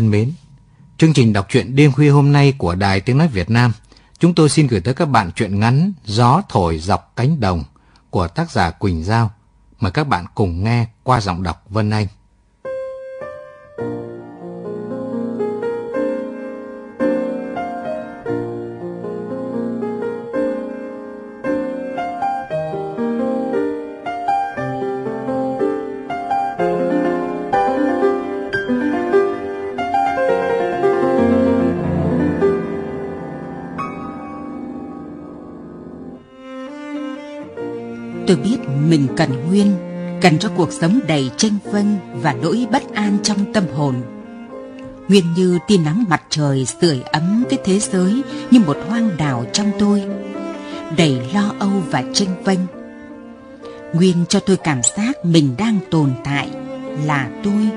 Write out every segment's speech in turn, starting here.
Thân mến, chương trình đọc truyện đêm khuya hôm nay của Đài Tiếng Nói Việt Nam, chúng tôi xin gửi tới các bạn truyện ngắn Gió thổi dọc cánh đồng của tác giả Quỳnh Giao. Mời các bạn cùng nghe qua giọng đọc Vân Anh. Tôi biết mình cần Nguyên, cần cho cuộc sống đầy tranh vân và nỗi bất an trong tâm hồn. Nguyên như tia nắng mặt trời sưởi ấm cái thế giới như một hoang đảo trong tôi, đầy lo âu và tranh vênh. Nguyên cho tôi cảm giác mình đang tồn tại là tôi,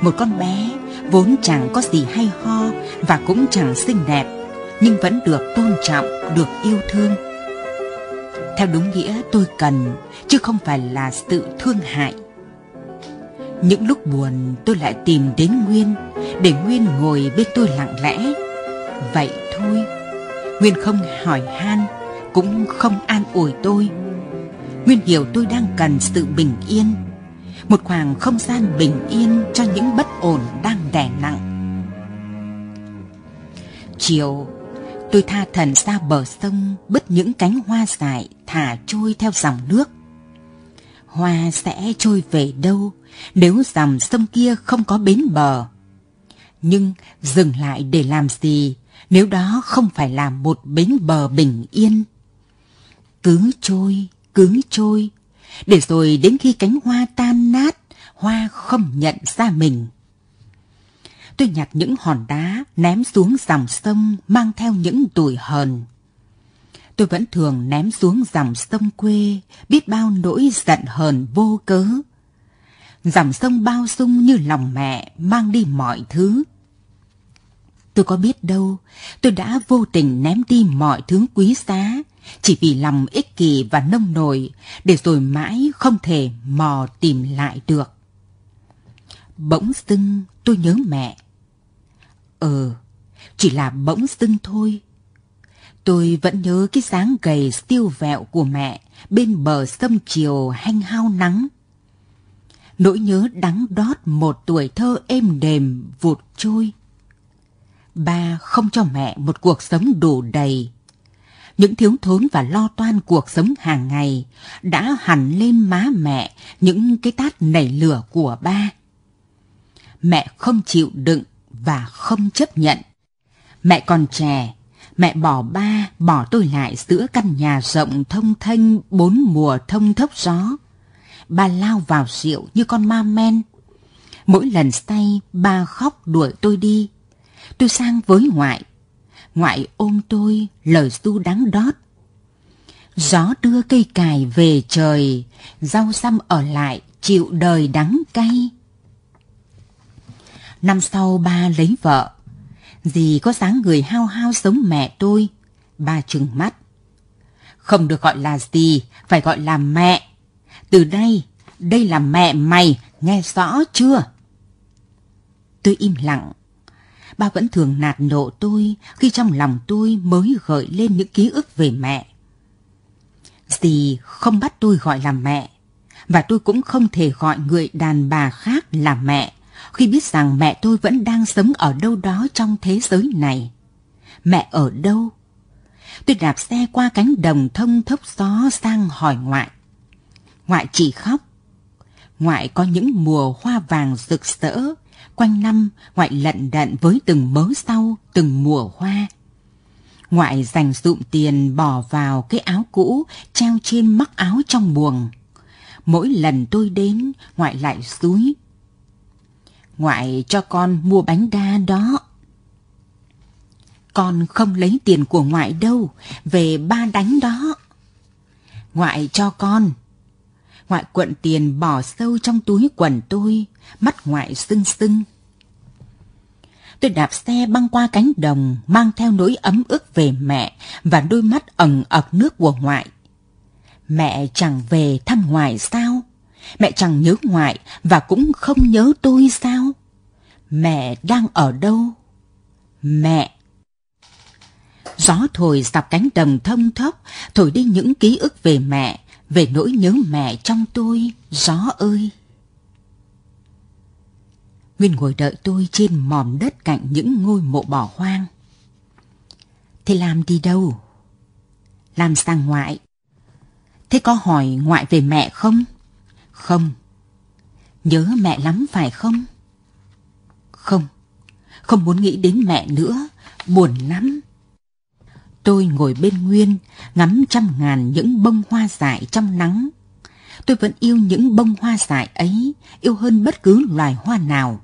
một con bé vốn chẳng có gì hay ho và cũng chẳng xinh đẹp, nhưng vẫn được tôn trọng, được yêu thương theo đúng nghĩa tôi cần, chứ không phải là tự thương hại. Những lúc buồn tôi lại tìm đến nguyên, để nguyên ngồi bên tôi lặng lẽ. Vậy thôi. Nguyên không hỏi han, cũng không an ủi tôi. Nguyên hiểu tôi đang cần sự bình yên. Một khoảng không gian bình yên cho những bất ổn đang đè nặng. Chiều Tôi tha thần ra bờ sông bứt những cánh hoa dại thả trôi theo dòng nước. Hoa sẽ trôi về đâu nếu dòng sông kia không có bến bờ? Nhưng dừng lại để làm gì nếu đó không phải là một bến bờ bình yên? Cứ trôi, cứ trôi, để rồi đến khi cánh hoa tan nát, hoa không nhận ra mình tôi nhặt những hòn đá ném xuống dòng sông mang theo những tuổi hờn. Tôi vẫn thường ném xuống dòng sông quê, biết bao nỗi giận hờn vô cớ. Dòng sông bao dung như lòng mẹ mang đi mọi thứ. Tôi có biết đâu, tôi đã vô tình ném đi mọi thứ quý giá, chỉ vì lòng ích kỷ và nông nổi, để rồi mãi không thể mò tìm lại được. Bỗng dưng tôi nhớ mẹ, Ờ, chỉ là bỗng dưng thôi. Tôi vẫn nhớ cái dáng gầy tiêu vẹo của mẹ bên bờ sông chiều hanh hao nắng. Nỗi nhớ đắng đót một tuổi thơ êm đềm vụt trôi. Ba không cho mẹ một cuộc sống đủ đầy. Những thiếu thốn và lo toan cuộc sống hàng ngày đã hẳn lên má mẹ những cái tát nảy lửa của ba. Mẹ không chịu đựng và không chấp nhận. Mẹ còn trẻ, mẹ bỏ ba, bỏ tôi lại giữa căn nhà rộng thông thanh bốn mùa thông thốc gió. Ba lao vào rượu như con ma men. Mỗi lần say, ba khóc đuổi tôi đi. Tôi sang với ngoại. Ngoại ôm tôi, lời du đắng đót. Gió đưa cây cài về trời, rau xăm ở lại, chịu đời đắng cay. Năm sau ba lấy vợ. Dì có dáng người hao hao giống mẹ tôi. Ba trừng mắt. Không được gọi là gì, phải gọi là mẹ. Từ đây, đây là mẹ mày, nghe rõ chưa? Tôi im lặng. Ba vẫn thường nạt nộ tôi khi trong lòng tôi mới gợi lên những ký ức về mẹ. Dì không bắt tôi gọi là mẹ, và tôi cũng không thể gọi người đàn bà khác là mẹ khi biết rằng mẹ tôi vẫn đang sống ở đâu đó trong thế giới này. Mẹ ở đâu? Tôi đạp xe qua cánh đồng thông thốc gió sang hỏi ngoại. Ngoại chỉ khóc. Ngoại có những mùa hoa vàng rực rỡ. Quanh năm, ngoại lận đận với từng mớ sau, từng mùa hoa. Ngoại dành dụm tiền bỏ vào cái áo cũ treo trên mắc áo trong buồng. Mỗi lần tôi đến, ngoại lại suối. Ngoại cho con mua bánh đa đó. Con không lấy tiền của ngoại đâu, về ba đánh đó. Ngoại cho con. Ngoại cuộn tiền bỏ sâu trong túi quần tôi, mắt ngoại sưng sưng. Tôi đạp xe băng qua cánh đồng, mang theo nỗi ấm ức về mẹ và đôi mắt ẩn ập nước của ngoại. Mẹ chẳng về thăm ngoại sao? Mẹ chẳng nhớ ngoại và cũng không nhớ tôi sao? Mẹ đang ở đâu? Mẹ! Gió thổi dọc cánh đồng thông thốc, thổi đi những ký ức về mẹ, về nỗi nhớ mẹ trong tôi, gió ơi! Nguyên ngồi đợi tôi trên mòm đất cạnh những ngôi mộ bỏ hoang. Thế làm đi đâu? Làm sang ngoại. Thế có hỏi ngoại về mẹ không? Không. Nhớ mẹ lắm phải không? Không. Không muốn nghĩ đến mẹ nữa. Buồn lắm. Tôi ngồi bên Nguyên, ngắm trăm ngàn những bông hoa dại trong nắng. Tôi vẫn yêu những bông hoa dại ấy, yêu hơn bất cứ loài hoa nào.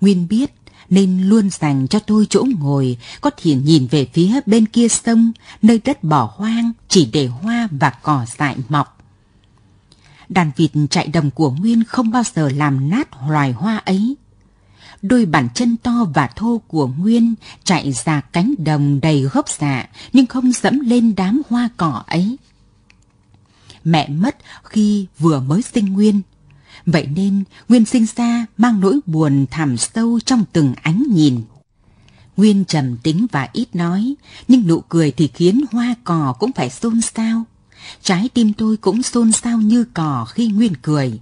Nguyên biết nên luôn dành cho tôi chỗ ngồi có thể nhìn về phía bên kia sông, nơi đất bỏ hoang chỉ để hoa và cỏ dại mọc. Đàn vịt chạy đồng của Nguyên không bao giờ làm nát loài hoa ấy. Đôi bàn chân to và thô của Nguyên chạy ra cánh đồng đầy gốc dạ nhưng không dẫm lên đám hoa cỏ ấy. Mẹ mất khi vừa mới sinh Nguyên, Vậy nên Nguyên sinh ra mang nỗi buồn thẳm sâu trong từng ánh nhìn. Nguyên trầm tính và ít nói, nhưng nụ cười thì khiến hoa cỏ cũng phải xôn xao. Trái tim tôi cũng xôn xao như cỏ khi Nguyên cười.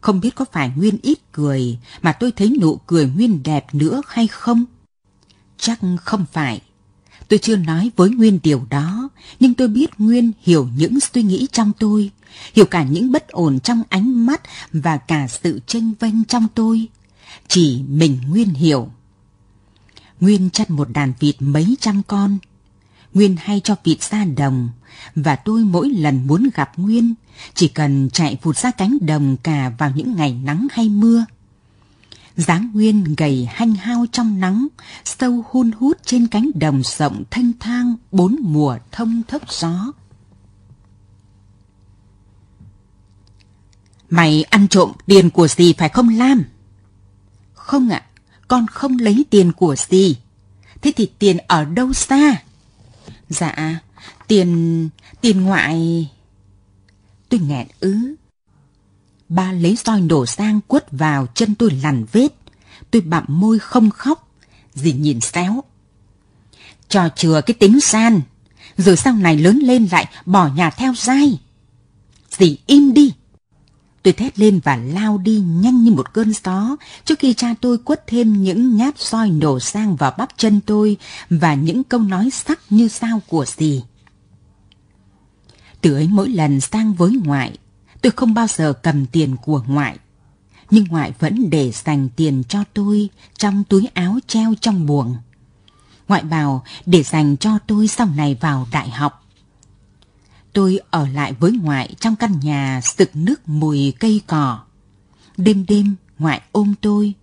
Không biết có phải Nguyên ít cười mà tôi thấy nụ cười Nguyên đẹp nữa hay không? Chắc không phải. Tôi chưa nói với Nguyên điều đó, nhưng tôi biết Nguyên hiểu những suy nghĩ trong tôi, hiểu cả những bất ổn trong ánh mắt và cả sự tranh vênh trong tôi. Chỉ mình Nguyên hiểu. Nguyên chăn một đàn vịt mấy trăm con. Nguyên hay cho vịt ra đồng, và tôi mỗi lần muốn gặp Nguyên, chỉ cần chạy vụt ra cánh đồng cả vào những ngày nắng hay mưa dáng nguyên gầy hanh hao trong nắng, sâu hun hút trên cánh đồng rộng thanh thang bốn mùa thông thốc gió. Mày ăn trộm tiền của gì phải không Lam? Không ạ, con không lấy tiền của gì. Thế thì tiền ở đâu xa? Dạ, tiền... tiền ngoại... Tôi nghẹn ứ, ba lấy roi đổ sang quất vào chân tôi lằn vết. Tôi bặm môi không khóc, dì nhìn xéo. Trò chừa cái tính san, rồi sau này lớn lên lại bỏ nhà theo dai. Dì im đi. Tôi thét lên và lao đi nhanh như một cơn gió trước khi cha tôi quất thêm những nhát soi nổ sang vào bắp chân tôi và những câu nói sắc như sao của dì. Từ ấy mỗi lần sang với ngoại, Tôi không bao giờ cầm tiền của ngoại, nhưng ngoại vẫn để dành tiền cho tôi trong túi áo treo trong buồng. Ngoại bảo để dành cho tôi sau này vào đại học. Tôi ở lại với ngoại trong căn nhà sực nước mùi cây cỏ. Đêm đêm ngoại ôm tôi,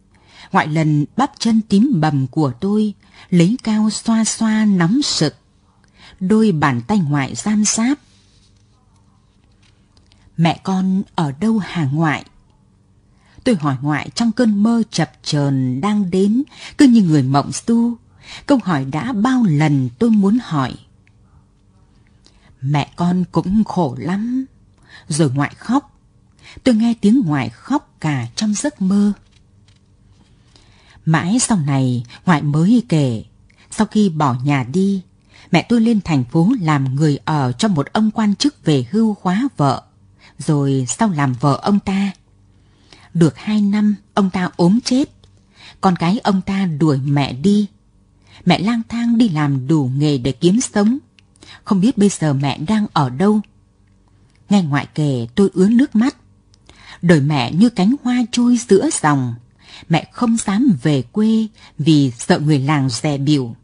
ngoại lần bắp chân tím bầm của tôi, lấy cao xoa xoa nắm sực. Đôi bàn tay ngoại giam sáp. Mẹ con ở đâu hà ngoại? Tôi hỏi ngoại trong cơn mơ chập chờn đang đến, cứ như người mộng tu. Câu hỏi đã bao lần tôi muốn hỏi. Mẹ con cũng khổ lắm. Rồi ngoại khóc. Tôi nghe tiếng ngoại khóc cả trong giấc mơ. Mãi sau này, ngoại mới kể, sau khi bỏ nhà đi, mẹ tôi lên thành phố làm người ở cho một ông quan chức về hưu khóa vợ rồi sau làm vợ ông ta. Được hai năm, ông ta ốm chết. Con cái ông ta đuổi mẹ đi. mẹ lang thang đi làm đủ nghề để kiếm sống. Không biết bây giờ mẹ đang ở đâu. Nghe ngoại kể tôi ướn nước mắt. Đời mẹ như cánh hoa trôi giữa dòng. Mẹ không dám về quê vì sợ người làng dè biểu.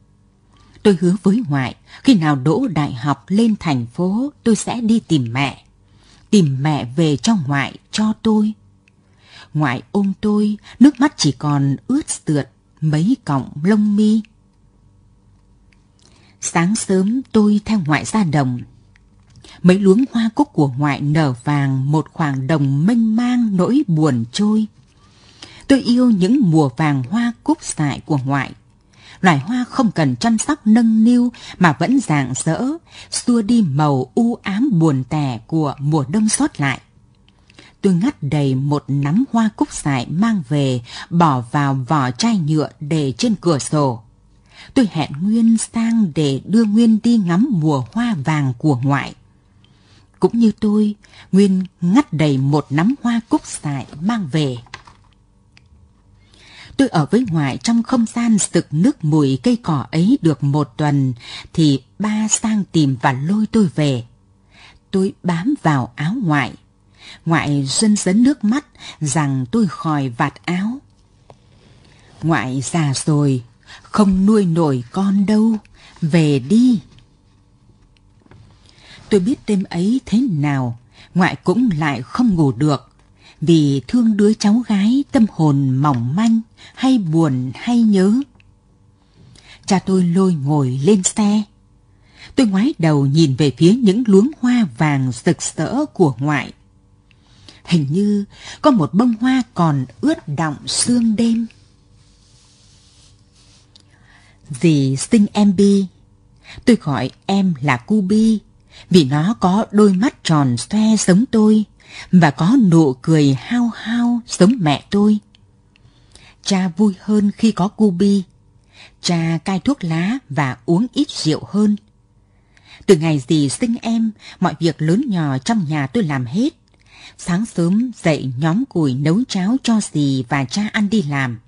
Tôi hứa với ngoại, khi nào đỗ đại học lên thành phố tôi sẽ đi tìm mẹ. Tìm mẹ về cho ngoại, cho tôi. Ngoại ôm tôi, nước mắt chỉ còn ướt sượt mấy cọng lông mi. Sáng sớm tôi theo ngoại ra đồng. Mấy luống hoa cúc của ngoại nở vàng một khoảng đồng mênh mang nỗi buồn trôi. Tôi yêu những mùa vàng hoa cúc dại của ngoại. Loài hoa không cần chăm sóc nâng niu mà vẫn rạng rỡ, xua đi màu u ám buồn tẻ của mùa đông sót lại. Tôi ngắt đầy một nắm hoa cúc dại mang về, bỏ vào vỏ chai nhựa để trên cửa sổ. Tôi hẹn Nguyên sang để đưa Nguyên đi ngắm mùa hoa vàng của ngoại. Cũng như tôi, Nguyên ngắt đầy một nắm hoa cúc dại mang về. Tôi ở với ngoại trong không gian sực nước mùi cây cỏ ấy được một tuần, thì ba sang tìm và lôi tôi về. Tôi bám vào áo ngoại. Ngoại dân dấn nước mắt rằng tôi khỏi vạt áo. Ngoại già rồi, không nuôi nổi con đâu, về đi. Tôi biết đêm ấy thế nào, ngoại cũng lại không ngủ được, vì thương đứa cháu gái tâm hồn mỏng manh, hay buồn hay nhớ. Cha tôi lôi ngồi lên xe. Tôi ngoái đầu nhìn về phía những luống hoa vàng rực rỡ của ngoại. Hình như có một bông hoa còn ướt đọng sương đêm. Dì sinh em Bi. Tôi gọi em là Cu Bi vì nó có đôi mắt tròn xoe giống tôi và có nụ cười hao hao giống mẹ tôi. Cha vui hơn khi có Gubi. Bi. Cha cai thuốc lá và uống ít rượu hơn. Từ ngày dì sinh em, mọi việc lớn nhỏ trong nhà tôi làm hết. Sáng sớm dậy nhóm củi nấu cháo cho dì và cha ăn đi làm.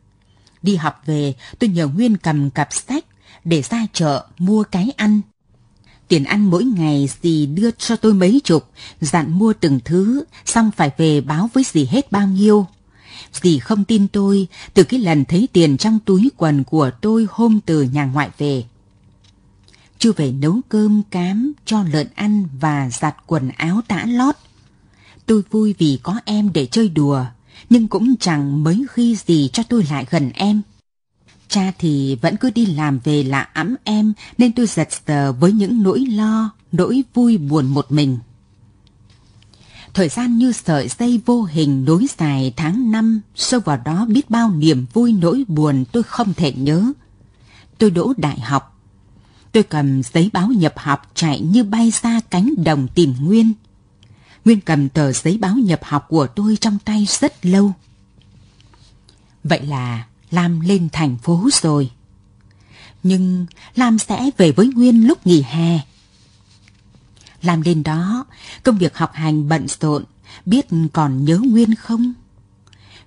Đi học về, tôi nhờ Nguyên cầm cặp sách để ra chợ mua cái ăn. Tiền ăn mỗi ngày dì đưa cho tôi mấy chục, dặn mua từng thứ, xong phải về báo với dì hết bao nhiêu. Dì không tin tôi từ cái lần thấy tiền trong túi quần của tôi hôm từ nhà ngoại về. Chưa về nấu cơm cám cho lợn ăn và giặt quần áo tã lót. Tôi vui vì có em để chơi đùa, nhưng cũng chẳng mấy khi gì cho tôi lại gần em. Cha thì vẫn cứ đi làm về lạ ấm em nên tôi giật tờ với những nỗi lo, nỗi vui buồn một mình. Thời gian như sợi dây vô hình nối dài tháng năm, sâu vào đó biết bao niềm vui nỗi buồn tôi không thể nhớ. Tôi đỗ đại học. Tôi cầm giấy báo nhập học chạy như bay xa cánh đồng tìm Nguyên. Nguyên cầm tờ giấy báo nhập học của tôi trong tay rất lâu. Vậy là Lam lên thành phố rồi. Nhưng Lam sẽ về với Nguyên lúc nghỉ hè. Lam lên đó, công việc học hành bận rộn, biết còn nhớ Nguyên không?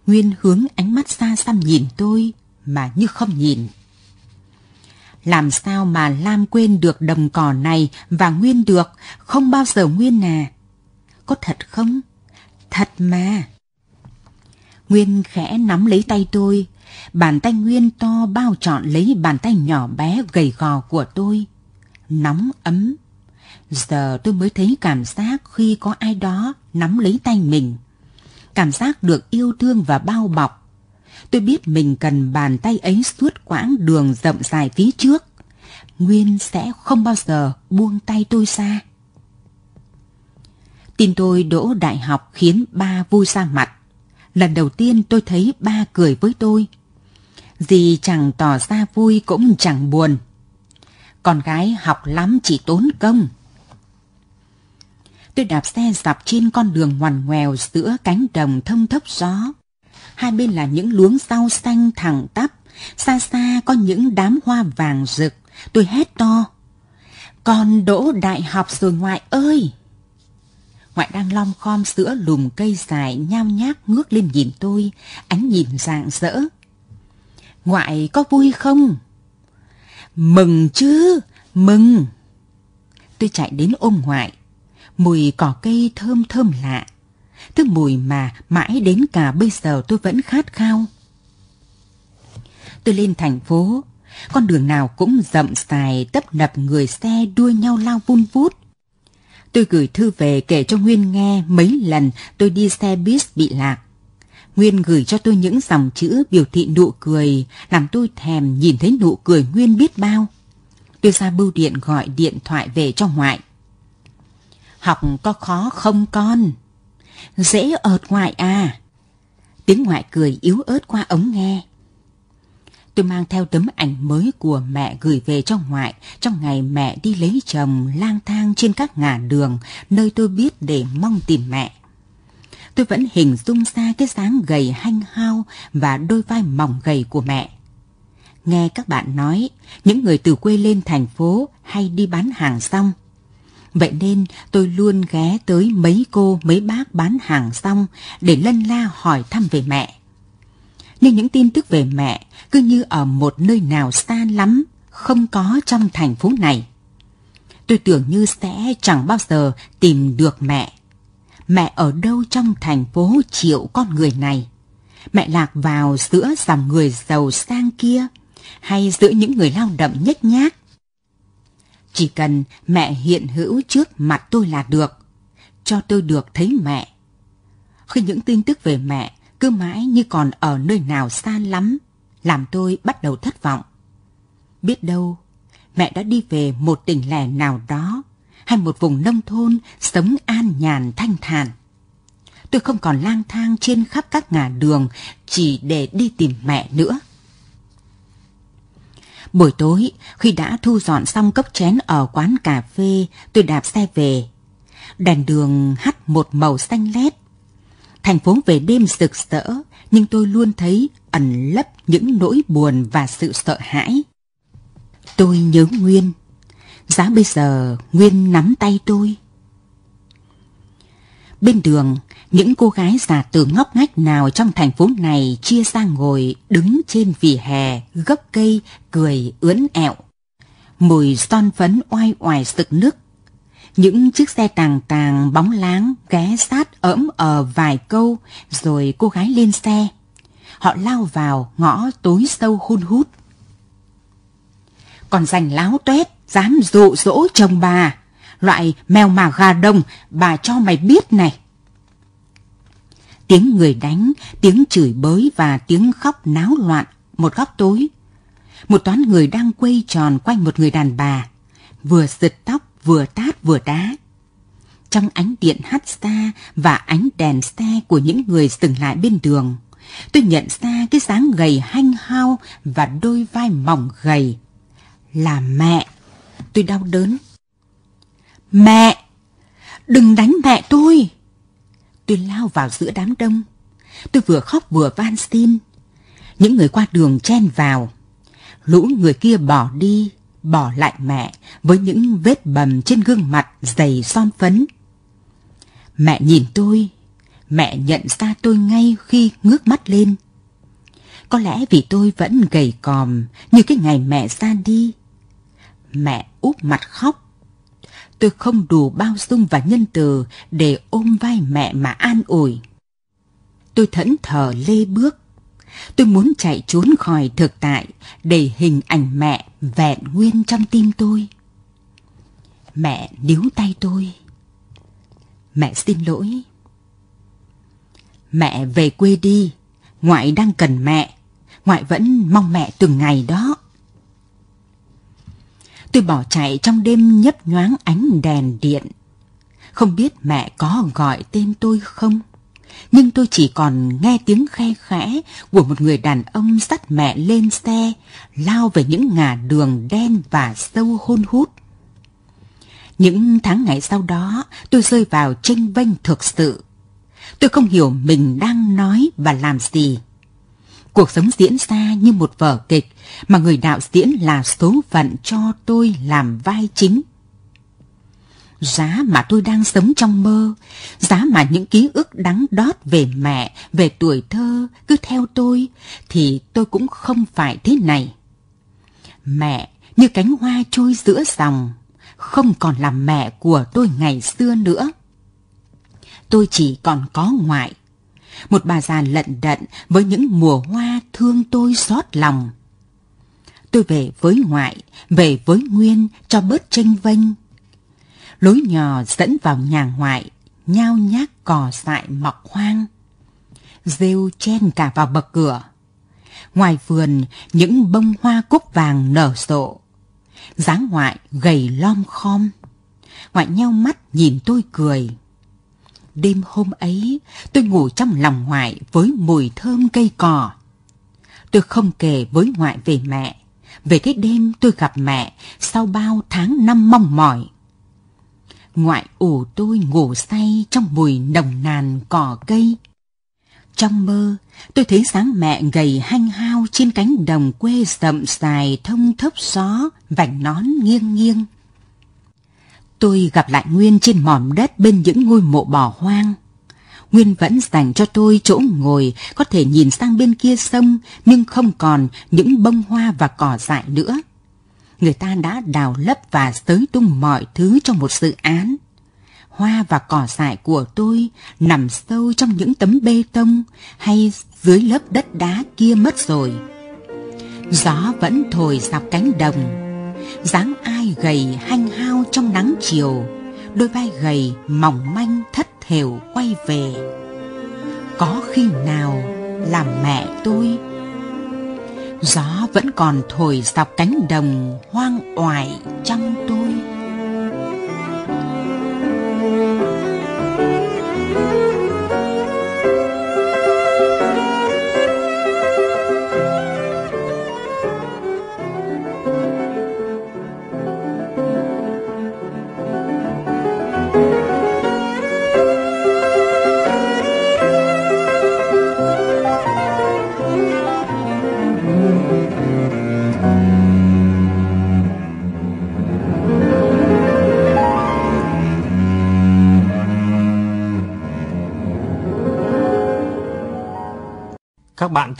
Nguyên hướng ánh mắt xa xăm nhìn tôi, mà như không nhìn. Làm sao mà Lam quên được đồng cỏ này và Nguyên được, không bao giờ Nguyên à? Có thật không? Thật mà. Nguyên khẽ nắm lấy tay tôi, bàn tay Nguyên to bao trọn lấy bàn tay nhỏ bé gầy gò của tôi. Nóng ấm. Giờ tôi mới thấy cảm giác khi có ai đó nắm lấy tay mình. Cảm giác được yêu thương và bao bọc. Tôi biết mình cần bàn tay ấy suốt quãng đường rộng dài phía trước. Nguyên sẽ không bao giờ buông tay tôi ra. Tin tôi đỗ đại học khiến ba vui ra mặt. Lần đầu tiên tôi thấy ba cười với tôi. Dì chẳng tỏ ra vui cũng chẳng buồn. Con gái học lắm chỉ tốn công. Tôi đạp xe dọc trên con đường ngoằn ngoèo giữa cánh đồng thông thốc gió. Hai bên là những luống rau xanh thẳng tắp, xa xa có những đám hoa vàng rực. Tôi hét to. Con đỗ đại học rồi ngoại ơi! Ngoại đang lom khom giữa lùm cây dài nhao nhác ngước lên nhìn tôi, ánh nhìn rạng rỡ. Ngoại có vui không? Mừng chứ, mừng. Tôi chạy đến ôm ngoại. Mùi cỏ cây thơm thơm lạ. Thứ mùi mà mãi đến cả bây giờ tôi vẫn khát khao. Tôi lên thành phố, con đường nào cũng rậm dài tấp nập người xe đua nhau lao vun vút. Tôi gửi thư về kể cho Nguyên nghe mấy lần tôi đi xe buýt bị lạc. Nguyên gửi cho tôi những dòng chữ biểu thị nụ cười, làm tôi thèm nhìn thấy nụ cười Nguyên biết bao. Tôi ra bưu điện gọi điện thoại về cho ngoại. Học có khó không con? Dễ ợt ngoại à? Tiếng ngoại cười yếu ớt qua ống nghe. Tôi mang theo tấm ảnh mới của mẹ gửi về cho ngoại trong ngày mẹ đi lấy chồng lang thang trên các ngả đường nơi tôi biết để mong tìm mẹ. Tôi vẫn hình dung ra cái dáng gầy hanh hao và đôi vai mỏng gầy của mẹ. Nghe các bạn nói, những người từ quê lên thành phố hay đi bán hàng xong. Vậy nên tôi luôn ghé tới mấy cô mấy bác bán hàng xong để lân la hỏi thăm về mẹ nhưng những tin tức về mẹ cứ như ở một nơi nào xa lắm, không có trong thành phố này. Tôi tưởng như sẽ chẳng bao giờ tìm được mẹ. Mẹ ở đâu trong thành phố triệu con người này? Mẹ lạc vào giữa dòng người giàu sang kia hay giữa những người lao động nhếch nhác? Chỉ cần mẹ hiện hữu trước mặt tôi là được, cho tôi được thấy mẹ. Khi những tin tức về mẹ cứ mãi như còn ở nơi nào xa lắm, làm tôi bắt đầu thất vọng. Biết đâu, mẹ đã đi về một tỉnh lẻ nào đó, hay một vùng nông thôn sống an nhàn thanh thản. Tôi không còn lang thang trên khắp các ngả đường chỉ để đi tìm mẹ nữa. Buổi tối, khi đã thu dọn xong cốc chén ở quán cà phê, tôi đạp xe về. Đèn đường hắt một màu xanh lét Thành phố về đêm rực rỡ, nhưng tôi luôn thấy ẩn lấp những nỗi buồn và sự sợ hãi. Tôi nhớ Nguyên. Giá bây giờ Nguyên nắm tay tôi. Bên đường, những cô gái già từ ngóc ngách nào trong thành phố này chia ra ngồi đứng trên vỉa hè, gấp cây, cười ướn ẹo. Mùi son phấn oai oải sực nước những chiếc xe tàng tàng bóng láng ghé sát ỡm ở ờ vài câu rồi cô gái lên xe. Họ lao vào ngõ tối sâu hun hút. Còn dành láo tuét, dám dụ dỗ chồng bà. Loại mèo mà gà đông, bà cho mày biết này. Tiếng người đánh, tiếng chửi bới và tiếng khóc náo loạn một góc tối. Một toán người đang quây tròn quanh một người đàn bà, vừa giật tóc vừa tát vừa đá. Trong ánh điện hắt xa và ánh đèn xe của những người dừng lại bên đường, tôi nhận ra cái dáng gầy hanh hao và đôi vai mỏng gầy. Là mẹ. Tôi đau đớn. Mẹ! Đừng đánh mẹ tôi! Tôi lao vào giữa đám đông. Tôi vừa khóc vừa van xin. Những người qua đường chen vào. Lũ người kia bỏ đi bỏ lại mẹ với những vết bầm trên gương mặt dày son phấn. Mẹ nhìn tôi, mẹ nhận ra tôi ngay khi ngước mắt lên. Có lẽ vì tôi vẫn gầy còm như cái ngày mẹ ra đi. Mẹ úp mặt khóc. Tôi không đủ bao dung và nhân từ để ôm vai mẹ mà an ủi. Tôi thẫn thờ lê bước Tôi muốn chạy trốn khỏi thực tại để hình ảnh mẹ vẹn nguyên trong tim tôi. Mẹ níu tay tôi. Mẹ xin lỗi. Mẹ về quê đi, ngoại đang cần mẹ, ngoại vẫn mong mẹ từng ngày đó. Tôi bỏ chạy trong đêm nhấp nhoáng ánh đèn điện. Không biết mẹ có gọi tên tôi không? nhưng tôi chỉ còn nghe tiếng khe khẽ của một người đàn ông dắt mẹ lên xe, lao về những ngả đường đen và sâu hôn hút. Những tháng ngày sau đó, tôi rơi vào tranh vênh thực sự. Tôi không hiểu mình đang nói và làm gì. Cuộc sống diễn ra như một vở kịch mà người đạo diễn là số phận cho tôi làm vai chính giá mà tôi đang sống trong mơ, giá mà những ký ức đắng đót về mẹ, về tuổi thơ cứ theo tôi, thì tôi cũng không phải thế này. Mẹ như cánh hoa trôi giữa dòng, không còn là mẹ của tôi ngày xưa nữa. Tôi chỉ còn có ngoại, một bà già lận đận với những mùa hoa thương tôi xót lòng. Tôi về với ngoại, về với Nguyên cho bớt tranh vênh. Lối nhỏ dẫn vào nhà ngoại, nhao nhác cỏ dại mọc hoang. Rêu chen cả vào bậc cửa. Ngoài vườn, những bông hoa cúc vàng nở rộ. dáng ngoại gầy lom khom. Ngoại nheo mắt nhìn tôi cười. Đêm hôm ấy, tôi ngủ trong lòng ngoại với mùi thơm cây cỏ. Tôi không kể với ngoại về mẹ, về cái đêm tôi gặp mẹ sau bao tháng năm mong mỏi. Ngoại ủ tôi ngủ say trong mùi nồng nàn cỏ cây. Trong mơ, tôi thấy sáng mẹ gầy hanh hao trên cánh đồng quê rậm dài thông thấp gió, vành nón nghiêng nghiêng. Tôi gặp lại Nguyên trên mỏm đất bên những ngôi mộ bỏ hoang. Nguyên vẫn dành cho tôi chỗ ngồi, có thể nhìn sang bên kia sông, nhưng không còn những bông hoa và cỏ dại nữa. Người ta đã đào lấp và sới tung mọi thứ trong một dự án. Hoa và cỏ dại của tôi nằm sâu trong những tấm bê tông hay dưới lớp đất đá kia mất rồi. Gió vẫn thổi dọc cánh đồng dáng ai gầy hanh hao trong nắng chiều, đôi vai gầy mỏng manh thất thểu quay về. Có khi nào làm mẹ tôi? Gió vẫn còn thổi dọc cánh đồng hoang oải trong tôi.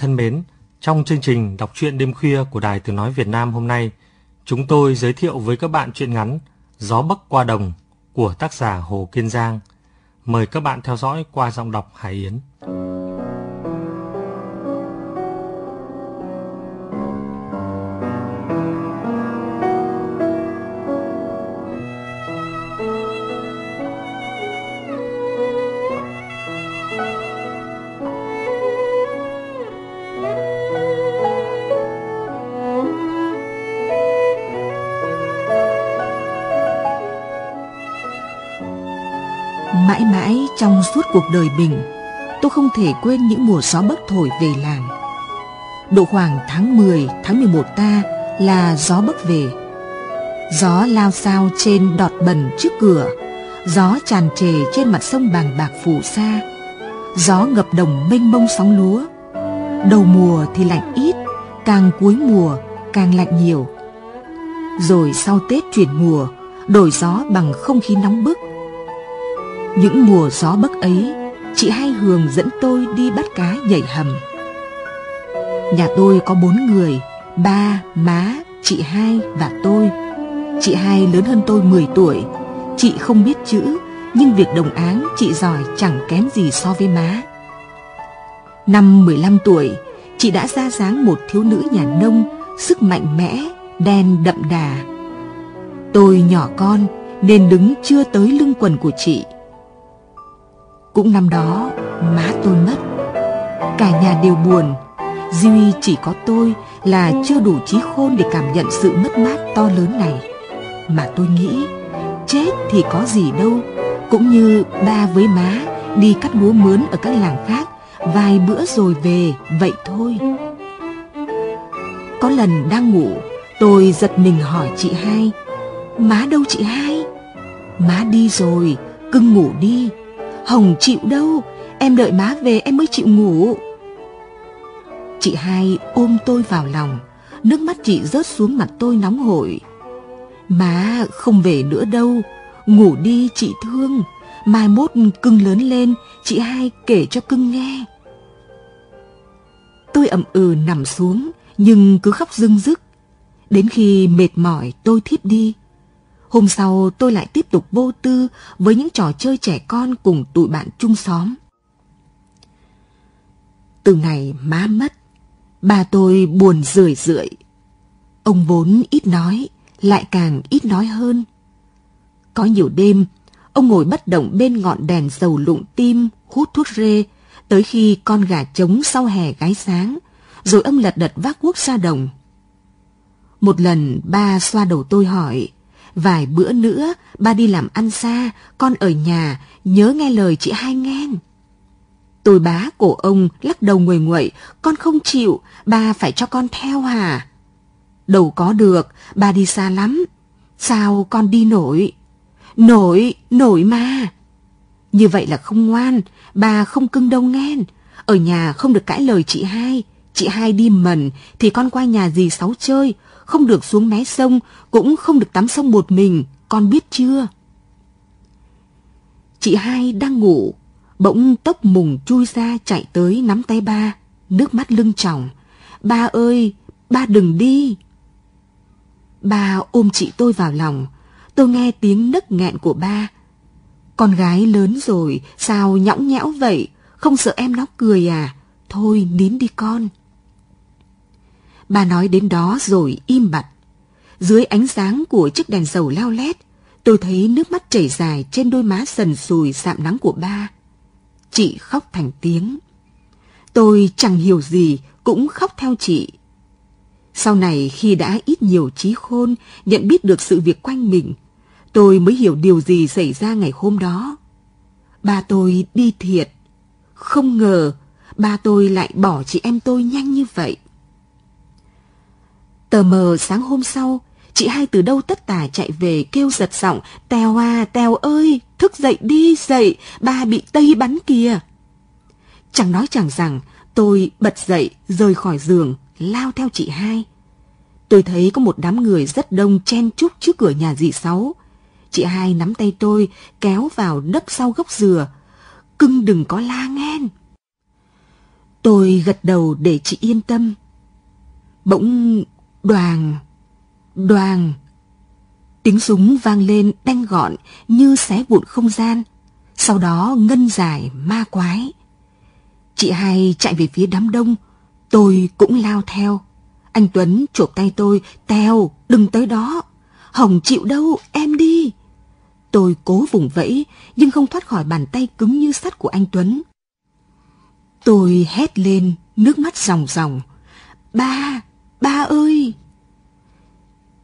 Thân mến, trong chương trình đọc truyện đêm khuya của Đài Tiếng Nói Việt Nam hôm nay, chúng tôi giới thiệu với các bạn truyện ngắn Gió Bắc qua đồng của tác giả Hồ Kiên Giang. Mời các bạn theo dõi qua giọng đọc Hải Yến. Cuộc đời mình, tôi không thể quên những mùa gió bấc thổi về làng. Độ khoảng tháng 10, tháng 11 ta là gió bấc về. Gió lao sao trên đọt bần trước cửa, gió tràn trề trên mặt sông bàng bạc phủ xa, gió ngập đồng mênh mông sóng lúa. Đầu mùa thì lạnh ít, càng cuối mùa càng lạnh nhiều. Rồi sau Tết chuyển mùa, đổi gió bằng không khí nóng bức, những mùa gió bấc ấy, chị Hai Hường dẫn tôi đi bắt cá nhảy hầm. Nhà tôi có bốn người, ba, má, chị Hai và tôi. Chị Hai lớn hơn tôi 10 tuổi, chị không biết chữ, nhưng việc đồng áng chị giỏi chẳng kém gì so với má. Năm 15 tuổi, chị đã ra dáng một thiếu nữ nhà nông, sức mạnh mẽ, đen đậm đà. Tôi nhỏ con nên đứng chưa tới lưng quần của chị. Cũng năm đó, má tôi mất. Cả nhà đều buồn. Duy chỉ có tôi là chưa đủ trí khôn để cảm nhận sự mất mát to lớn này. Mà tôi nghĩ, chết thì có gì đâu. Cũng như ba với má đi cắt lúa mướn ở các làng khác, Vài bữa rồi về, vậy thôi. Có lần đang ngủ, Tôi giật mình hỏi chị hai, Má đâu chị hai? Má đi rồi, Cưng ngủ đi. Hồng chịu đâu, em đợi má về em mới chịu ngủ. Chị hai ôm tôi vào lòng, nước mắt chị rớt xuống mặt tôi nóng hổi. Má không về nữa đâu, ngủ đi chị thương, mai mốt cưng lớn lên, chị hai kể cho cưng nghe. Tôi ậm ừ nằm xuống, nhưng cứ khóc dưng dứt, Đến khi mệt mỏi tôi thiếp đi. Hôm sau tôi lại tiếp tục vô tư với những trò chơi trẻ con cùng tụi bạn chung xóm. Từ ngày má mất, bà tôi buồn rười rượi. Ông vốn ít nói, lại càng ít nói hơn. Có nhiều đêm, ông ngồi bất động bên ngọn đèn dầu lụng tim, hút thuốc rê, tới khi con gà trống sau hè gái sáng, rồi ông lật đật vác cuốc ra đồng. Một lần ba xoa đầu tôi hỏi, vài bữa nữa ba đi làm ăn xa, con ở nhà, nhớ nghe lời chị hai nghe. Tôi bá cổ ông lắc đầu nguầy nguậy, con không chịu, ba phải cho con theo hả? Đâu có được, ba đi xa lắm. Sao con đi nổi? Nổi, nổi mà. Như vậy là không ngoan, ba không cưng đâu nghe. Ở nhà không được cãi lời chị hai. Chị hai đi mần thì con qua nhà dì sáu chơi, không được xuống mé sông, cũng không được tắm sông một mình, con biết chưa? Chị hai đang ngủ, bỗng tóc mùng chui ra chạy tới nắm tay ba, nước mắt lưng tròng. Ba ơi, ba đừng đi. Ba ôm chị tôi vào lòng, tôi nghe tiếng nấc nghẹn của ba. Con gái lớn rồi, sao nhõng nhẽo vậy, không sợ em nó cười à? Thôi nín đi con. Ba nói đến đó rồi im bặt. Dưới ánh sáng của chiếc đèn dầu leo lét, tôi thấy nước mắt chảy dài trên đôi má sần sùi sạm nắng của ba. Chị khóc thành tiếng. Tôi chẳng hiểu gì, cũng khóc theo chị. Sau này khi đã ít nhiều trí khôn, nhận biết được sự việc quanh mình, tôi mới hiểu điều gì xảy ra ngày hôm đó. Ba tôi đi thiệt. Không ngờ, ba tôi lại bỏ chị em tôi nhanh như vậy. Tờ mờ sáng hôm sau, chị hai từ đâu tất tả chạy về kêu giật giọng, Tèo à, Tèo ơi, thức dậy đi, dậy, ba bị Tây bắn kìa. Chẳng nói chẳng rằng, tôi bật dậy, rời khỏi giường, lao theo chị hai. Tôi thấy có một đám người rất đông chen chúc trước cửa nhà dì Sáu. Chị hai nắm tay tôi, kéo vào nấp sau gốc dừa. Cưng đừng có la nghen. Tôi gật đầu để chị yên tâm. Bỗng Đoàn, đoàn. Tiếng súng vang lên đanh gọn như xé vụn không gian. Sau đó ngân dài ma quái. Chị hai chạy về phía đám đông. Tôi cũng lao theo. Anh Tuấn chộp tay tôi. Tèo, đừng tới đó. Hồng chịu đâu, em đi. Tôi cố vùng vẫy, nhưng không thoát khỏi bàn tay cứng như sắt của anh Tuấn. Tôi hét lên, nước mắt ròng ròng. Ba, Ba ơi!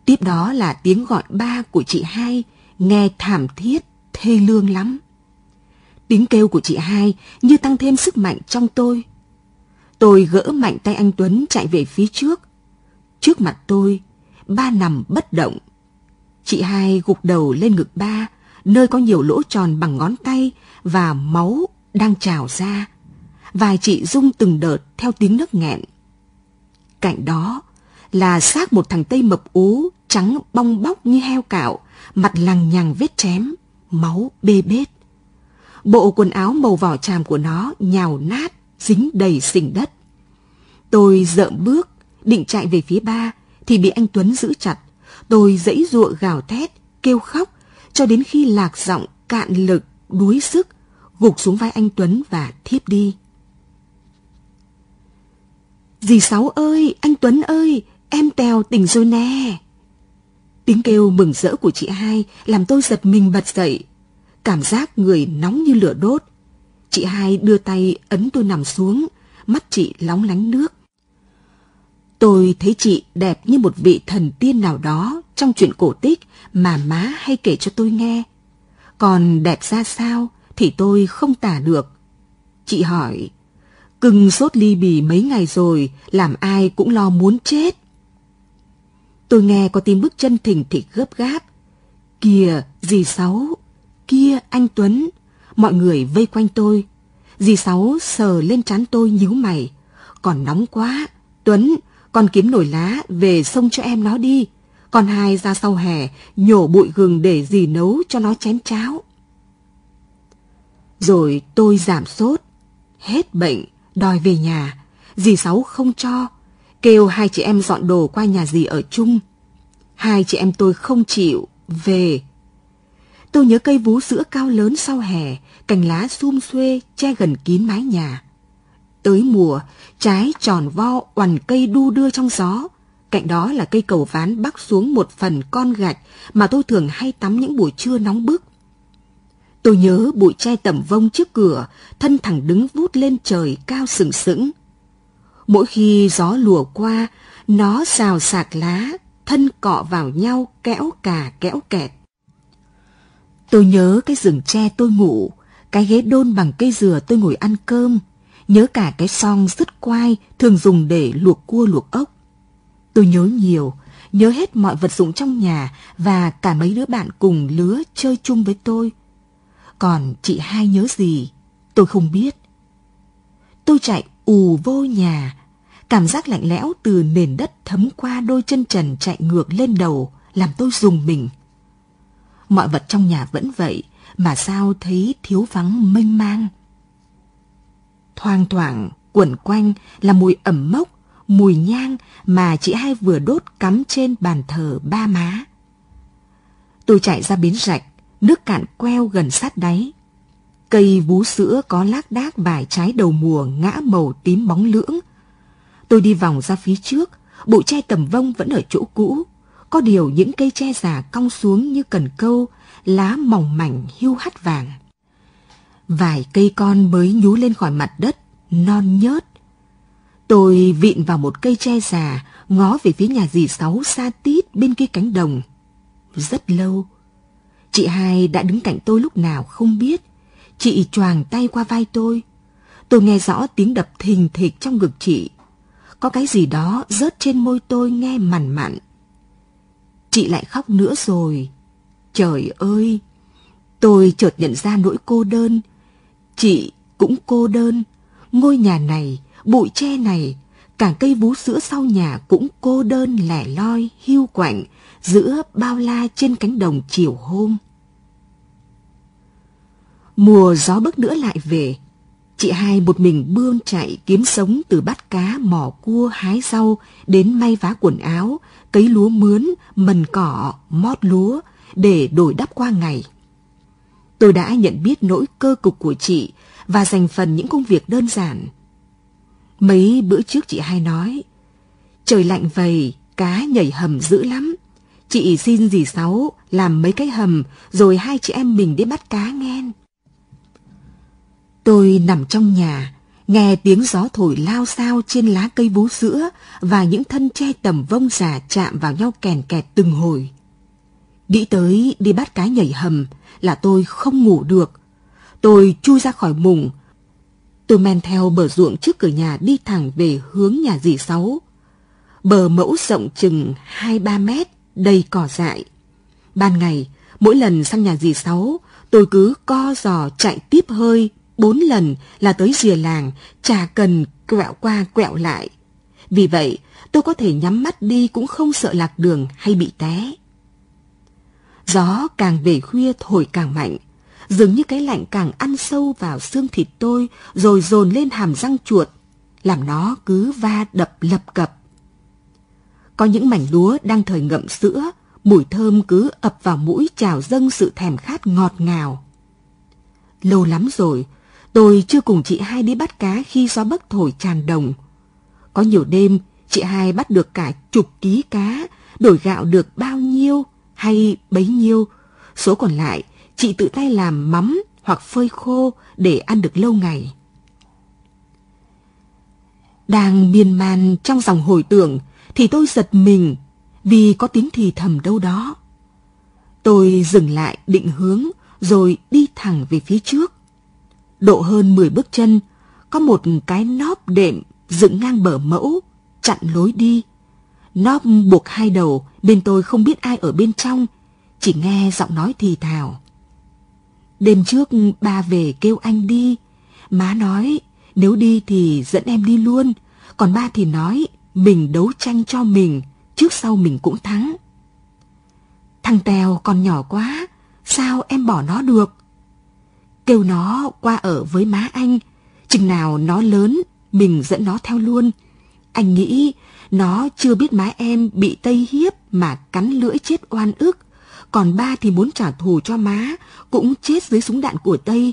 Tiếp đó là tiếng gọi ba của chị hai, nghe thảm thiết, thê lương lắm. Tiếng kêu của chị hai như tăng thêm sức mạnh trong tôi. Tôi gỡ mạnh tay anh Tuấn chạy về phía trước. Trước mặt tôi, ba nằm bất động. Chị hai gục đầu lên ngực ba, nơi có nhiều lỗ tròn bằng ngón tay và máu đang trào ra. Vài chị rung từng đợt theo tiếng nấc nghẹn. Cạnh đó là xác một thằng Tây mập ú, trắng bong bóc như heo cạo, mặt lằng nhằng vết chém, máu bê bết. Bộ quần áo màu vỏ tràm của nó nhào nát, dính đầy sình đất. Tôi dợm bước, định chạy về phía ba, thì bị anh Tuấn giữ chặt. Tôi dãy ruộng gào thét, kêu khóc, cho đến khi lạc giọng, cạn lực, đuối sức, gục xuống vai anh Tuấn và thiếp đi. Dì Sáu ơi, anh Tuấn ơi, Em Tèo tỉnh rồi nè. Tiếng kêu mừng rỡ của chị hai làm tôi giật mình bật dậy. Cảm giác người nóng như lửa đốt. Chị hai đưa tay ấn tôi nằm xuống, mắt chị lóng lánh nước. Tôi thấy chị đẹp như một vị thần tiên nào đó trong chuyện cổ tích mà má hay kể cho tôi nghe. Còn đẹp ra sao thì tôi không tả được. Chị hỏi, cưng sốt ly bì mấy ngày rồi, làm ai cũng lo muốn chết. Tôi nghe có tiếng bước chân thình thịch gấp gáp. Kìa, dì Sáu, kia anh Tuấn. Mọi người vây quanh tôi. Dì Sáu sờ lên trán tôi nhíu mày. Còn nóng quá. Tuấn, con kiếm nổi lá về sông cho em nó đi. Con hai ra sau hè, nhổ bụi gừng để dì nấu cho nó chén cháo. Rồi tôi giảm sốt. Hết bệnh, đòi về nhà. Dì Sáu không cho, kêu hai chị em dọn đồ qua nhà dì ở chung. Hai chị em tôi không chịu, về. Tôi nhớ cây vú sữa cao lớn sau hè, cành lá sum xuê che gần kín mái nhà. Tới mùa, trái tròn vo oằn cây đu đưa trong gió. Cạnh đó là cây cầu ván bắc xuống một phần con gạch mà tôi thường hay tắm những buổi trưa nóng bức. Tôi nhớ bụi tre tẩm vông trước cửa, thân thẳng đứng vút lên trời cao sừng sững. Mỗi khi gió lùa qua, nó xào sạc lá, thân cọ vào nhau kẽo cà kẽo kẹt. Tôi nhớ cái rừng tre tôi ngủ, cái ghế đôn bằng cây dừa tôi ngồi ăn cơm, nhớ cả cái song sứt quai thường dùng để luộc cua luộc ốc. Tôi nhớ nhiều, nhớ hết mọi vật dụng trong nhà và cả mấy đứa bạn cùng lứa chơi chung với tôi. Còn chị hai nhớ gì, tôi không biết. Tôi chạy ù vô nhà, cảm giác lạnh lẽo từ nền đất thấm qua đôi chân trần chạy ngược lên đầu, làm tôi dùng mình. Mọi vật trong nhà vẫn vậy, mà sao thấy thiếu vắng mênh mang. Thoang thoảng, quẩn quanh là mùi ẩm mốc, mùi nhang mà chị hai vừa đốt cắm trên bàn thờ ba má. Tôi chạy ra bến rạch, nước cạn queo gần sát đáy. Cây vú sữa có lác đác vài trái đầu mùa ngã màu tím bóng lưỡng. Tôi đi vòng ra phía trước, bụi tre tầm vông vẫn ở chỗ cũ. Có điều những cây tre già cong xuống như cần câu, lá mỏng mảnh hiu hắt vàng. Vài cây con mới nhú lên khỏi mặt đất, non nhớt. Tôi vịn vào một cây tre già, ngó về phía nhà dì Sáu xa tít bên kia cánh đồng. Rất lâu, chị hai đã đứng cạnh tôi lúc nào không biết. Chị choàng tay qua vai tôi. Tôi nghe rõ tiếng đập thình thịch trong ngực chị. Có cái gì đó rớt trên môi tôi nghe mằn mặn. Chị lại khóc nữa rồi. Trời ơi! Tôi chợt nhận ra nỗi cô đơn. Chị cũng cô đơn. Ngôi nhà này, bụi tre này, cả cây vú sữa sau nhà cũng cô đơn lẻ loi, hiu quạnh giữa bao la trên cánh đồng chiều hôm. Mùa gió bấc nữa lại về. Chị hai một mình bươn chạy kiếm sống từ bắt cá, mò cua, hái rau, đến may vá quần áo, cấy lúa mướn, mần cỏ, mót lúa, để đổi đắp qua ngày. Tôi đã nhận biết nỗi cơ cục của chị và dành phần những công việc đơn giản. Mấy bữa trước chị hai nói, trời lạnh vầy, cá nhảy hầm dữ lắm. Chị xin dì Sáu làm mấy cái hầm rồi hai chị em mình đi bắt cá nghen. Tôi nằm trong nhà, nghe tiếng gió thổi lao sao trên lá cây bú sữa và những thân tre tầm vông già chạm vào nhau kèn kẹt từng hồi. Nghĩ tới đi bắt cá nhảy hầm là tôi không ngủ được. Tôi chui ra khỏi mùng. Tôi men theo bờ ruộng trước cửa nhà đi thẳng về hướng nhà dì Sáu. Bờ mẫu rộng chừng 2-3 mét, đầy cỏ dại. Ban ngày, mỗi lần sang nhà dì Sáu, tôi cứ co giò chạy tiếp hơi bốn lần là tới rìa làng, chả cần quẹo qua quẹo lại. Vì vậy, tôi có thể nhắm mắt đi cũng không sợ lạc đường hay bị té. Gió càng về khuya thổi càng mạnh, dường như cái lạnh càng ăn sâu vào xương thịt tôi rồi dồn lên hàm răng chuột, làm nó cứ va đập lập cập. Có những mảnh lúa đang thời ngậm sữa, mùi thơm cứ ập vào mũi trào dâng sự thèm khát ngọt ngào. Lâu lắm rồi, tôi chưa cùng chị hai đi bắt cá khi gió bấc thổi tràn đồng. Có nhiều đêm, chị hai bắt được cả chục ký cá, đổi gạo được bao nhiêu hay bấy nhiêu. Số còn lại, chị tự tay làm mắm hoặc phơi khô để ăn được lâu ngày. Đang miên man trong dòng hồi tưởng thì tôi giật mình vì có tiếng thì thầm đâu đó. Tôi dừng lại định hướng rồi đi thẳng về phía trước. Độ hơn 10 bước chân, có một cái nóp đệm dựng ngang bờ mẫu, chặn lối đi. Nóp buộc hai đầu, bên tôi không biết ai ở bên trong, chỉ nghe giọng nói thì thào. Đêm trước ba về kêu anh đi, má nói nếu đi thì dẫn em đi luôn, còn ba thì nói mình đấu tranh cho mình, trước sau mình cũng thắng. Thằng Tèo còn nhỏ quá, sao em bỏ nó được? Kêu nó qua ở với má anh, chừng nào nó lớn, mình dẫn nó theo luôn. Anh nghĩ nó chưa biết má em bị Tây hiếp mà cắn lưỡi chết oan ức. Còn ba thì muốn trả thù cho má, cũng chết dưới súng đạn của Tây.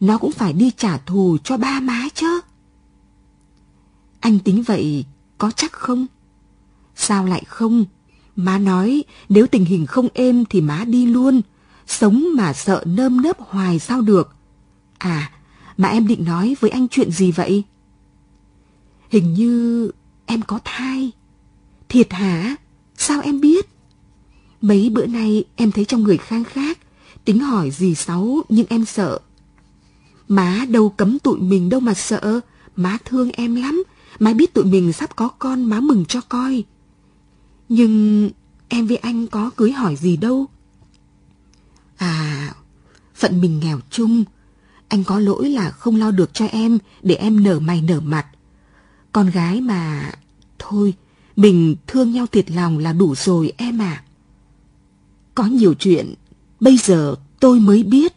Nó cũng phải đi trả thù cho ba má chứ. Anh tính vậy có chắc không? Sao lại không? Má nói nếu tình hình không êm thì má đi luôn. Sống mà sợ nơm nớp hoài sao được. À, mà em định nói với anh chuyện gì vậy? Hình như em có thai. Thiệt hả? Sao em biết? Mấy bữa nay em thấy trong người khang khác, tính hỏi gì xấu nhưng em sợ. Má đâu cấm tụi mình đâu mà sợ, má thương em lắm, má biết tụi mình sắp có con má mừng cho coi. Nhưng em với anh có cưới hỏi gì đâu. À, phận mình nghèo chung, anh có lỗi là không lo được cho em để em nở mày nở mặt. Con gái mà... Thôi, mình thương nhau thiệt lòng là đủ rồi em à. Có nhiều chuyện, bây giờ tôi mới biết.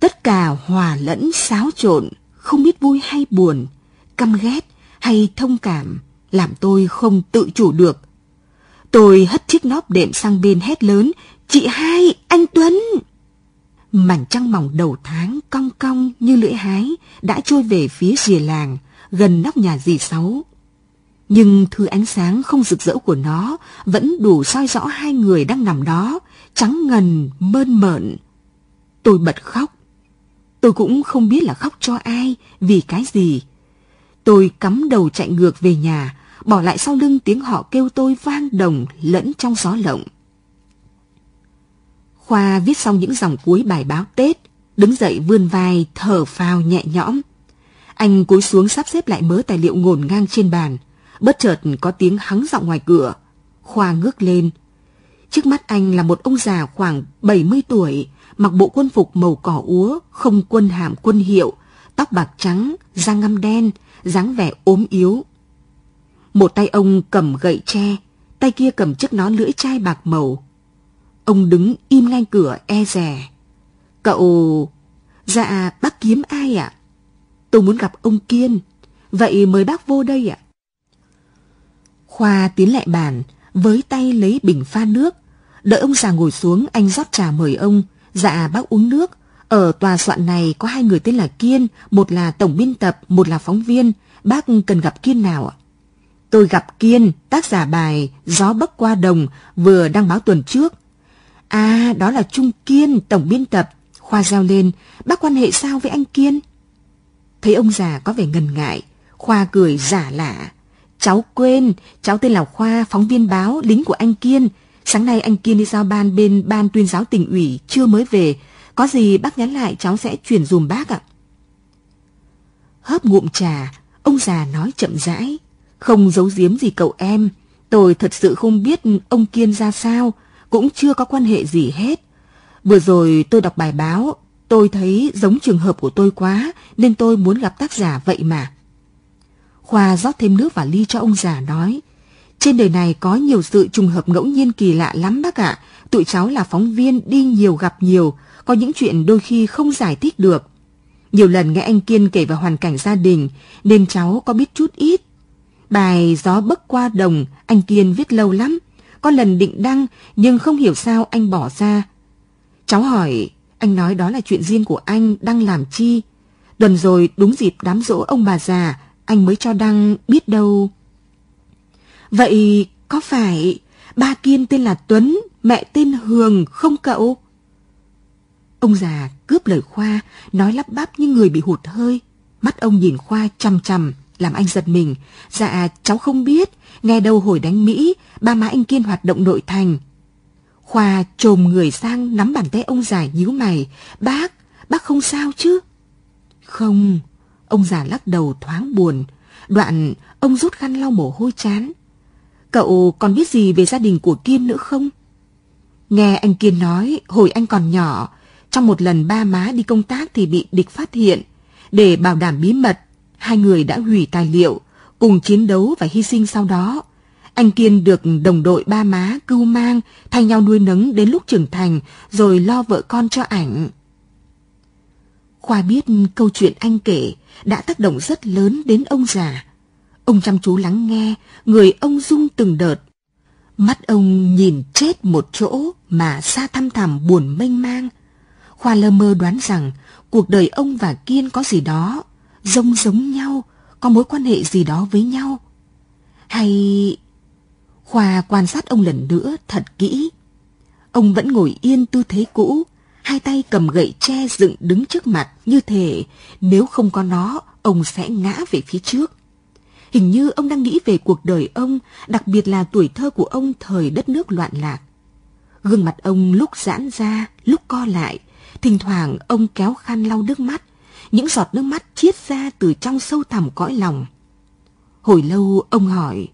Tất cả hòa lẫn xáo trộn, không biết vui hay buồn, căm ghét hay thông cảm, làm tôi không tự chủ được. Tôi hất chiếc nóp đệm sang bên hét lớn, chị hai, anh Tuấn! Mảnh trăng mỏng đầu tháng cong cong như lưỡi hái đã trôi về phía rìa làng, gần nóc nhà dì Sáu. Nhưng thứ ánh sáng không rực rỡ của nó vẫn đủ soi rõ hai người đang nằm đó, trắng ngần, mơn mởn. Tôi bật khóc. Tôi cũng không biết là khóc cho ai, vì cái gì. Tôi cắm đầu chạy ngược về nhà, bỏ lại sau lưng tiếng họ kêu tôi vang đồng lẫn trong gió lộng. Khoa viết xong những dòng cuối bài báo Tết, đứng dậy vươn vai thở phào nhẹ nhõm. Anh cúi xuống sắp xếp lại mớ tài liệu ngổn ngang trên bàn. Bất chợt có tiếng hắng giọng ngoài cửa. Khoa ngước lên. Trước mắt anh là một ông già khoảng 70 tuổi, mặc bộ quân phục màu cỏ úa, không quân hàm quân hiệu, tóc bạc trắng, da ngăm đen, dáng vẻ ốm yếu. Một tay ông cầm gậy tre, tay kia cầm chiếc nón lưỡi chai bạc màu. Ông đứng im ngay cửa e rè. Cậu... Dạ, bác kiếm ai ạ? Tôi muốn gặp ông Kiên. Vậy mời bác vô đây ạ. Khoa tiến lại bàn, với tay lấy bình pha nước. Đợi ông già ngồi xuống, anh rót trà mời ông. Dạ, bác uống nước. Ở tòa soạn này có hai người tên là Kiên, một là tổng biên tập, một là phóng viên. Bác cần gặp Kiên nào ạ? Tôi gặp Kiên, tác giả bài Gió bấc qua đồng, vừa đăng báo tuần trước. À, đó là Trung Kiên, tổng biên tập. Khoa reo lên, bác quan hệ sao với anh Kiên? Thấy ông già có vẻ ngần ngại, Khoa cười giả lạ. Cháu quên, cháu tên là Khoa, phóng viên báo, lính của anh Kiên. Sáng nay anh Kiên đi giao ban bên ban tuyên giáo tỉnh ủy, chưa mới về. Có gì bác nhắn lại cháu sẽ chuyển dùm bác ạ. Hớp ngụm trà, ông già nói chậm rãi. Không giấu giếm gì cậu em, tôi thật sự không biết ông Kiên ra sao, cũng chưa có quan hệ gì hết. Vừa rồi tôi đọc bài báo, tôi thấy giống trường hợp của tôi quá, nên tôi muốn gặp tác giả vậy mà. Khoa rót thêm nước vào ly cho ông già nói, trên đời này có nhiều sự trùng hợp ngẫu nhiên kỳ lạ lắm bác ạ. Tụi cháu là phóng viên đi nhiều gặp nhiều, có những chuyện đôi khi không giải thích được. Nhiều lần nghe anh Kiên kể về hoàn cảnh gia đình, nên cháu có biết chút ít. Bài Gió bấc qua đồng, anh Kiên viết lâu lắm. Có lần định đăng, nhưng không hiểu sao anh bỏ ra. Cháu hỏi, anh nói đó là chuyện riêng của anh, đăng làm chi? Tuần rồi đúng dịp đám dỗ ông bà già, anh mới cho đăng biết đâu. Vậy có phải ba Kiên tên là Tuấn, mẹ tên Hường không cậu? Ông già cướp lời Khoa, nói lắp bắp như người bị hụt hơi. Mắt ông nhìn Khoa chằm chằm, làm anh giật mình. Dạ, cháu không biết. Nghe đâu hồi đánh Mỹ, ba má anh Kiên hoạt động nội thành. Khoa trồm người sang nắm bàn tay ông già nhíu mày. Bác, bác không sao chứ? Không, ông già lắc đầu thoáng buồn. Đoạn, ông rút khăn lau mồ hôi chán. Cậu còn biết gì về gia đình của Kiên nữa không? Nghe anh Kiên nói, hồi anh còn nhỏ, trong một lần ba má đi công tác thì bị địch phát hiện. Để bảo đảm bí mật, hai người đã hủy tài liệu, cùng chiến đấu và hy sinh sau đó. Anh Kiên được đồng đội ba má cưu mang, thay nhau nuôi nấng đến lúc trưởng thành, rồi lo vợ con cho ảnh. Khoa biết câu chuyện anh kể đã tác động rất lớn đến ông già. Ông chăm chú lắng nghe, người ông rung từng đợt. Mắt ông nhìn chết một chỗ mà xa thăm thẳm buồn mênh mang. Khoa lơ mơ đoán rằng cuộc đời ông và Kiên có gì đó, giống giống nhau, có mối quan hệ gì đó với nhau. Hay... Khoa quan sát ông lần nữa thật kỹ. Ông vẫn ngồi yên tư thế cũ, hai tay cầm gậy tre dựng đứng trước mặt như thể nếu không có nó, ông sẽ ngã về phía trước. Hình như ông đang nghĩ về cuộc đời ông, đặc biệt là tuổi thơ của ông thời đất nước loạn lạc. Gương mặt ông lúc giãn ra, lúc co lại, thỉnh thoảng ông kéo khăn lau nước mắt, những giọt nước mắt chiết ra từ trong sâu thẳm cõi lòng. Hồi lâu ông hỏi,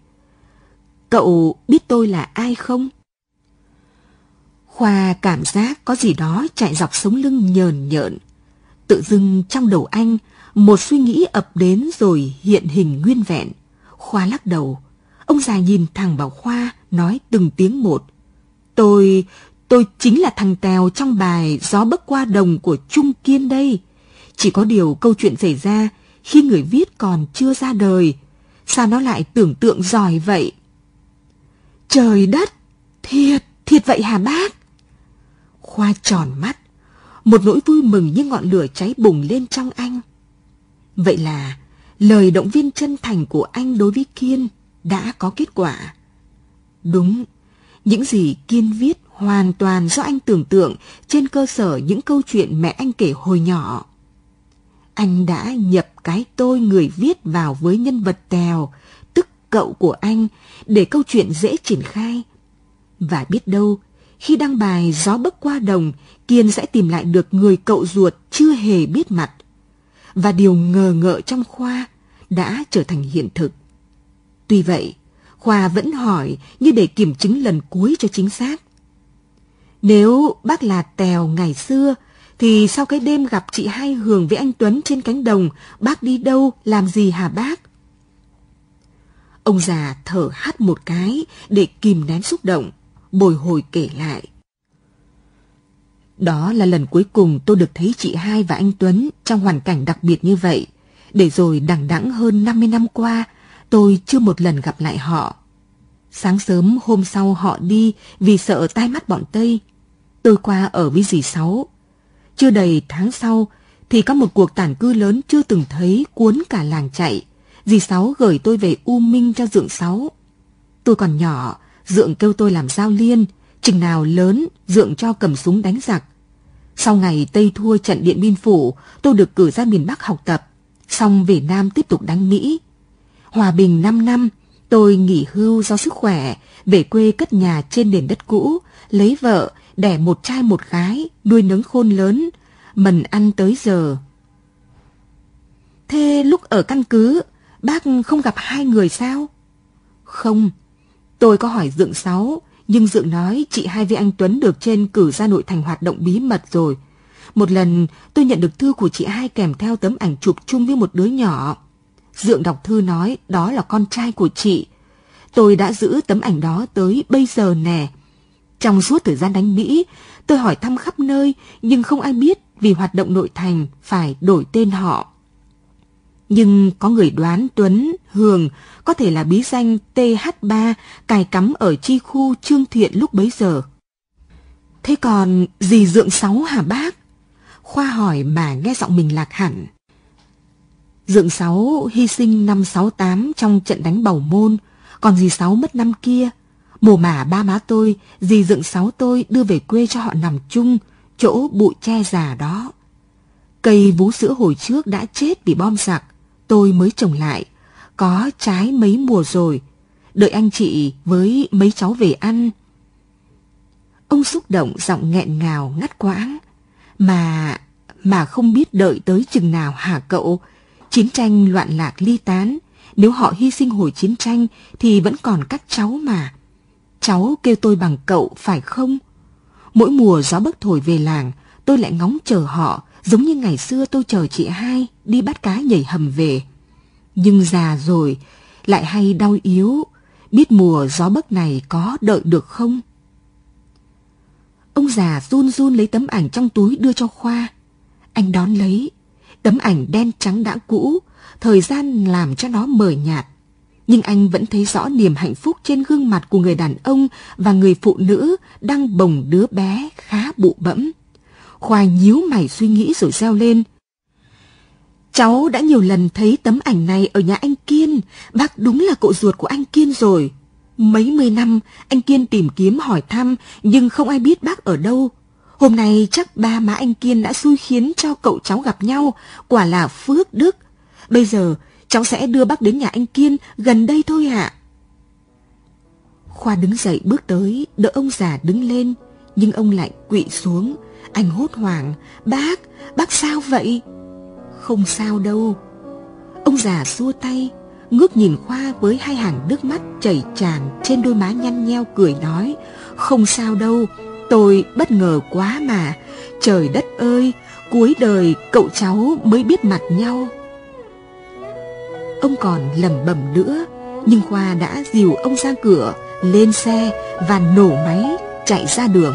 Cậu biết tôi là ai không? Khoa cảm giác có gì đó chạy dọc sống lưng nhờn nhợn. Tự dưng trong đầu anh, một suy nghĩ ập đến rồi hiện hình nguyên vẹn. Khoa lắc đầu. Ông già nhìn thẳng vào Khoa, nói từng tiếng một. Tôi, tôi chính là thằng Tèo trong bài Gió bấc qua đồng của Trung Kiên đây. Chỉ có điều câu chuyện xảy ra khi người viết còn chưa ra đời. Sao nó lại tưởng tượng giỏi vậy? Trời đất! Thiệt, thiệt vậy hả bác? Khoa tròn mắt, một nỗi vui mừng như ngọn lửa cháy bùng lên trong anh. Vậy là lời động viên chân thành của anh đối với Kiên đã có kết quả. Đúng, những gì Kiên viết hoàn toàn do anh tưởng tượng trên cơ sở những câu chuyện mẹ anh kể hồi nhỏ. Anh đã nhập cái tôi người viết vào với nhân vật Tèo, tức cậu của anh, để câu chuyện dễ triển khai. Và biết đâu, khi đăng bài Gió bấc qua đồng, Kiên sẽ tìm lại được người cậu ruột chưa hề biết mặt. Và điều ngờ ngợ trong Khoa đã trở thành hiện thực. Tuy vậy, Khoa vẫn hỏi như để kiểm chứng lần cuối cho chính xác. Nếu bác là Tèo ngày xưa, thì sau cái đêm gặp chị Hai Hường với anh Tuấn trên cánh đồng, bác đi đâu, làm gì hả bác? Ông già thở hắt một cái để kìm nén xúc động, bồi hồi kể lại. Đó là lần cuối cùng tôi được thấy chị hai và anh Tuấn trong hoàn cảnh đặc biệt như vậy. Để rồi đằng đẵng hơn 50 năm qua, tôi chưa một lần gặp lại họ. Sáng sớm hôm sau họ đi vì sợ tai mắt bọn Tây. Tôi qua ở với dì Sáu. Chưa đầy tháng sau thì có một cuộc tản cư lớn chưa từng thấy cuốn cả làng chạy. Dì Sáu gửi tôi về U Minh cho Dượng Sáu. Tôi còn nhỏ, Dượng kêu tôi làm giao liên, chừng nào lớn, Dượng cho cầm súng đánh giặc. Sau ngày Tây thua trận Điện Biên Phủ, tôi được cử ra miền Bắc học tập, xong về Nam tiếp tục đánh Mỹ. Hòa bình 5 năm, tôi nghỉ hưu do sức khỏe, về quê cất nhà trên nền đất cũ, lấy vợ, đẻ một trai một gái, nuôi nấng khôn lớn, mần ăn tới giờ. Thế lúc ở căn cứ, bác không gặp hai người sao? Không, tôi có hỏi Dượng Sáu, nhưng Dượng nói chị hai với anh Tuấn được trên cử ra nội thành hoạt động bí mật rồi. Một lần tôi nhận được thư của chị hai kèm theo tấm ảnh chụp chung với một đứa nhỏ. Dượng đọc thư nói đó là con trai của chị. Tôi đã giữ tấm ảnh đó tới bây giờ nè. Trong suốt thời gian đánh Mỹ, tôi hỏi thăm khắp nơi nhưng không ai biết vì hoạt động nội thành phải đổi tên họ. Nhưng có người đoán Tuấn, Hường có thể là bí danh TH3 cài cắm ở chi khu Trương Thiện lúc bấy giờ. Thế còn gì dượng sáu hả bác? Khoa hỏi mà nghe giọng mình lạc hẳn. Dượng sáu hy sinh năm 68 trong trận đánh bầu môn, còn dì sáu mất năm kia. Mùa mả ba má tôi, dì dựng sáu tôi đưa về quê cho họ nằm chung, chỗ bụi tre già đó. Cây vú sữa hồi trước đã chết vì bom giặc, tôi mới trồng lại. Có trái mấy mùa rồi, đợi anh chị với mấy cháu về ăn. Ông xúc động giọng nghẹn ngào ngắt quãng. Mà, mà không biết đợi tới chừng nào hả cậu? Chiến tranh loạn lạc ly tán, nếu họ hy sinh hồi chiến tranh thì vẫn còn các cháu mà. Cháu kêu tôi bằng cậu phải không? Mỗi mùa gió bấc thổi về làng, tôi lại ngóng chờ họ, giống như ngày xưa tôi chờ chị hai đi bắt cá nhảy hầm về. Nhưng già rồi, lại hay đau yếu, biết mùa gió bấc này có đợi được không? Ông già run run lấy tấm ảnh trong túi đưa cho Khoa. Anh đón lấy, tấm ảnh đen trắng đã cũ, thời gian làm cho nó mờ nhạt nhưng anh vẫn thấy rõ niềm hạnh phúc trên gương mặt của người đàn ông và người phụ nữ đang bồng đứa bé khá bụ bẫm. Khoa nhíu mày suy nghĩ rồi reo lên. Cháu đã nhiều lần thấy tấm ảnh này ở nhà anh Kiên, bác đúng là cậu ruột của anh Kiên rồi. Mấy mươi năm, anh Kiên tìm kiếm hỏi thăm, nhưng không ai biết bác ở đâu. Hôm nay chắc ba má anh Kiên đã xui khiến cho cậu cháu gặp nhau, quả là phước đức. Bây giờ, cháu sẽ đưa bác đến nhà anh Kiên, gần đây thôi ạ. Khoa đứng dậy bước tới, đỡ ông già đứng lên, nhưng ông lại quỵ xuống. Anh hốt hoảng, bác, bác sao vậy? Không sao đâu. Ông già xua tay, ngước nhìn Khoa với hai hàng nước mắt chảy tràn trên đôi má nhăn nheo cười nói, không sao đâu, tôi bất ngờ quá mà, trời đất ơi, cuối đời cậu cháu mới biết mặt nhau. Ông còn lẩm bẩm nữa, nhưng Khoa đã dìu ông ra cửa, lên xe và nổ máy chạy ra đường.